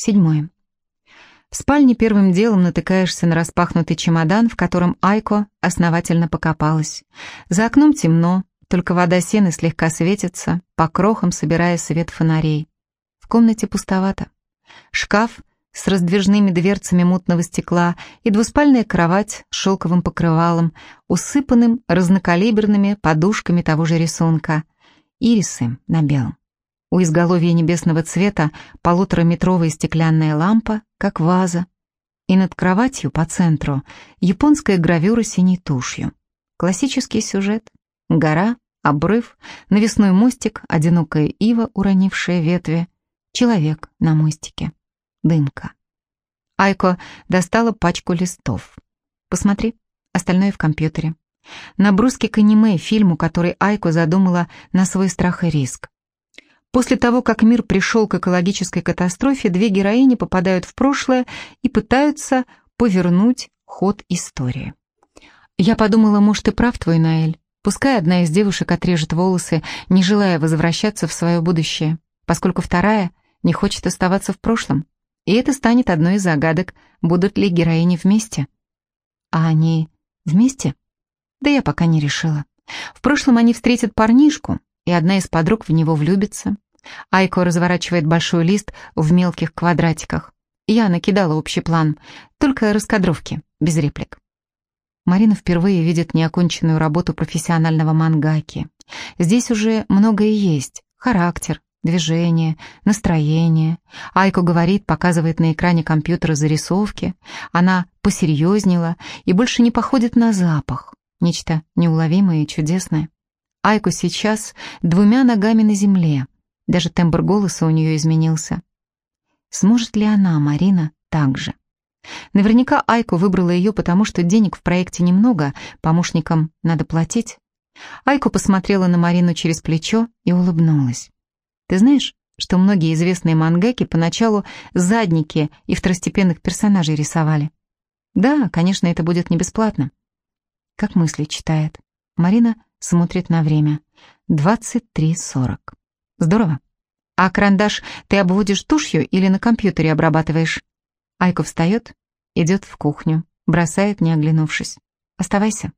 Седьмое. В спальне первым делом натыкаешься на распахнутый чемодан, в котором Айко основательно покопалась. За окном темно, только вода сены слегка светится, по крохам собирая свет фонарей. В комнате пустовато. Шкаф с раздвижными дверцами мутного стекла и двуспальная кровать с шелковым покрывалом, усыпанным разнокалиберными подушками того же рисунка. Ирисы на белом. У изголовья небесного цвета полутораметровая стеклянная лампа, как ваза, и над кроватью по центру японская гравюра синей тушью. Классический сюжет. Гора, обрыв, навесной мостик, одинокая ива, уронившая ветви, человек на мостике, дымка. Айко достала пачку листов. «Посмотри, остальное в компьютере. Наброски к аниме, фильму, который Айко задумала на свой страх и риск. После того, как мир пришел к экологической катастрофе, две героини попадают в прошлое и пытаются повернуть ход истории. Я подумала, может, и прав твой Наэль. Пускай одна из девушек отрежет волосы, не желая возвращаться в свое будущее, поскольку вторая не хочет оставаться в прошлом. И это станет одной из загадок, будут ли героини вместе. А они вместе? Да я пока не решила. В прошлом они встретят парнишку, и одна из подруг в него влюбится. Айко разворачивает большой лист в мелких квадратиках. Я накидала общий план, только раскадровки, без реплик. Марина впервые видит неоконченную работу профессионального мангаки. Здесь уже многое есть. Характер, движение, настроение. Айко говорит, показывает на экране компьютера зарисовки. Она посерьезнела и больше не походит на запах. Нечто неуловимое и чудесное. Айко сейчас двумя ногами на земле. Даже тембр голоса у нее изменился. Сможет ли она, Марина, так же? Наверняка Айко выбрала ее, потому что денег в проекте немного, помощникам надо платить. Айко посмотрела на Марину через плечо и улыбнулась. «Ты знаешь, что многие известные мангаки поначалу задники и второстепенных персонажей рисовали? Да, конечно, это будет не бесплатно». Как мысли читает. Марина смотрит на время. 23.40. Здорово. А карандаш ты обводишь тушью или на компьютере обрабатываешь? Айко встает, идет в кухню, бросает, не оглянувшись. Оставайся.